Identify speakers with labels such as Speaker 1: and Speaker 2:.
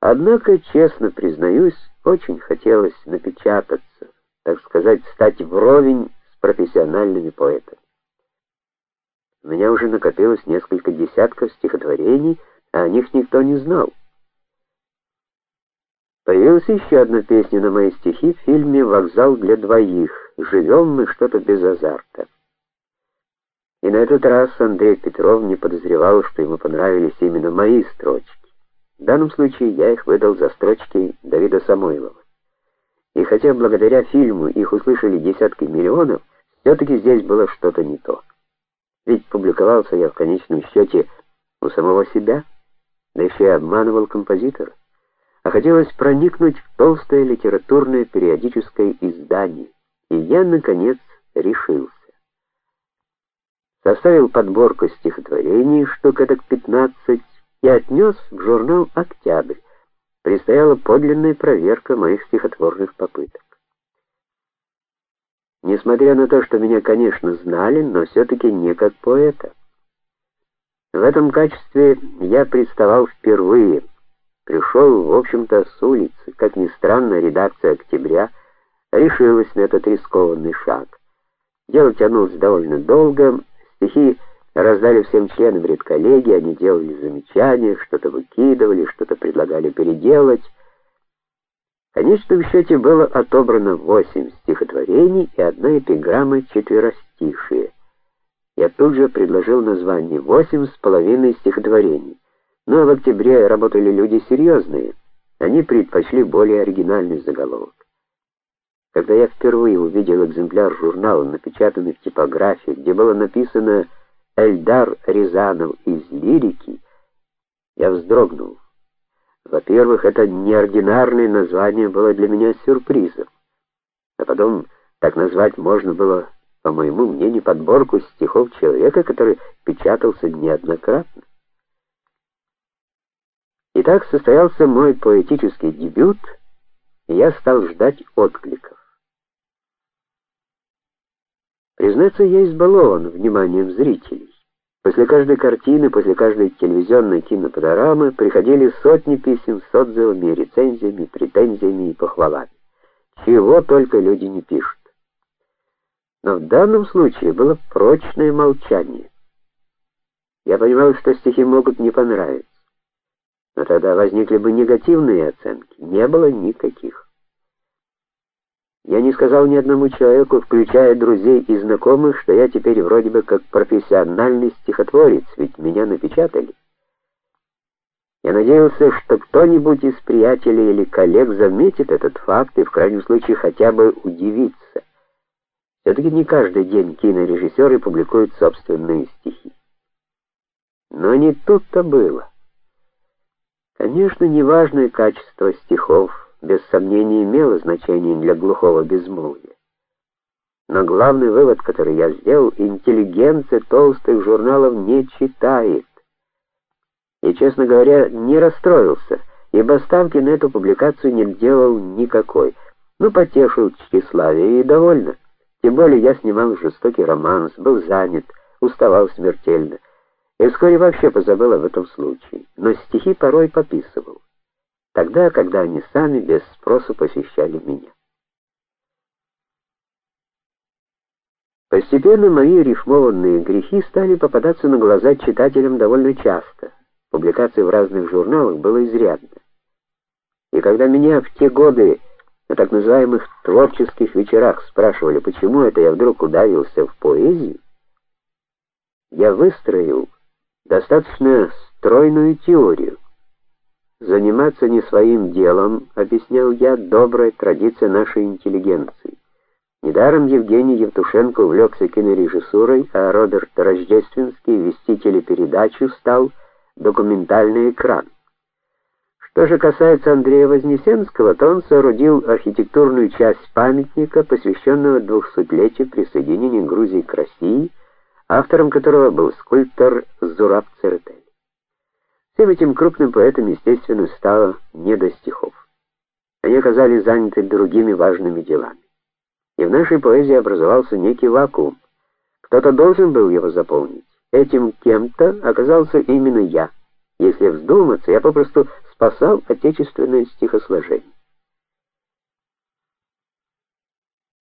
Speaker 1: Однако, честно признаюсь, очень хотелось напечататься, так сказать, стать вровень с профессиональными поэтами. У меня уже накопилось несколько десятков стихотворений, а о них никто не знал. Появилась еще одна песня на мои стихи в фильме Вокзал для двоих. Живем мы что-то без азарта. И на этот раз Андрей Петров не подозревал, что ему понравились именно мои строчки. В данном случае я их выдал за строчки Давида Самойлова. И хотя благодаря фильму их услышали десятки миллионов, все таки здесь было что-то не то. Ведь публиковался я в конечном счете у самого себя, да еще и обманывал композитора а хотелось проникнуть в толстое литературное периодическое издание. И я наконец решился. Составил подборку стихотворений, штук этак 15, и отнес в журнал Октябрь. Предстояла подлинная проверка моих стихотворных попыток. Несмотря на то, что меня, конечно, знали, но все таки не как поэта. В этом качестве я представал впервые пришел, в общем-то, с улицы. Как ни странно, редакция Октября решилась на этот рискованный шаг. Дело тянулось довольно долго, стихи раздали всем членам редколлегии, они делали замечания, что-то выкидывали, что-то предлагали переделать. В конечном счете было отобрано восемь стихотворений и одна эпиграмма четверостишие. Я тут же предложил название «Восемь с половиной стихотворений». Но в октябре работали люди серьезные. Они предпочли более оригинальный заголовок. Когда я впервые увидел экземпляр журнала, напечатанный в типографии, где было написано Эльдар Рязанов из лирики, я вздрогнул. Во-первых, это неординарное название было для меня сюрпризом. А потом так назвать можно было, по моему мнению, подборку стихов человека, который печатался неоднократно. Итак, состоялся мой поэтический дебют, и я стал ждать откликов. Признаться, я избалован вниманием зрителей. После каждой картины, после каждой телевизионной кинопанорамы приходили сотни писем с отзывами, рецензиями, претензиями и похвалами. Чего только люди не пишут. Но в данном случае было прочное молчание. Я понимал, что стихи могут не понравиться. Но тогда возникли бы негативные оценки. Не было никаких. Я не сказал ни одному человеку, включая друзей и знакомых, что я теперь вроде бы как профессиональный стихотворец, ведь меня напечатали. Я надеялся, что кто-нибудь из приятелей или коллег заметит этот факт и в крайнем случае хотя бы удивится. все таки не каждый день кинорежиссеры публикуют собственные стихи. Но не тут-то было. Конечно, неважное качество стихов без сомнения имело значение для глухого безмолвия. Но главный вывод, который я сделал, интеллигенция толстых журналов не читает. И, честно говоря, не расстроился, ибо ставки на эту публикацию не делал никакой. Ну, потешил тщеславие и довольно. Тем более я снимал жестокий романс, был занят, уставал смертельно и вскоре вообще позабыл об этом случае, но стихи порой пописывал. Тогда, когда они сами без спросу посещали меня. Постепенно мои рифмованные грехи стали попадаться на глаза читателям довольно часто. Публикаций в разных журналах было изрядно. И когда меня в те годы на так называемых творческих вечерах спрашивали, почему это я вдруг ударился в поэзию, я выстроил достаточно стройную теорию. Заниматься не своим делом, объяснял я, добрая традиция нашей интеллигенции. Недаром Евгений Евтушенко увлекся кинорежиссурой, а Роберт Рождественский вести телепередачу стал документальный экран. Что же касается Андрея Вознесенского, то он соорудил архитектурную часть памятника, посвященного двухсотлетию присоединения Грузии к России автором которого был скульптор Зураб Церетель. Всем этим крупным поэтам, естественно, стало не до стихов. Они оказались заняты другими важными делами. И в нашей поэзии образовался некий вакуум. Кто-то должен был его заполнить. Этим кем-то оказался именно я. Если вздуматься, я попросту спасал отечественное стихосложение.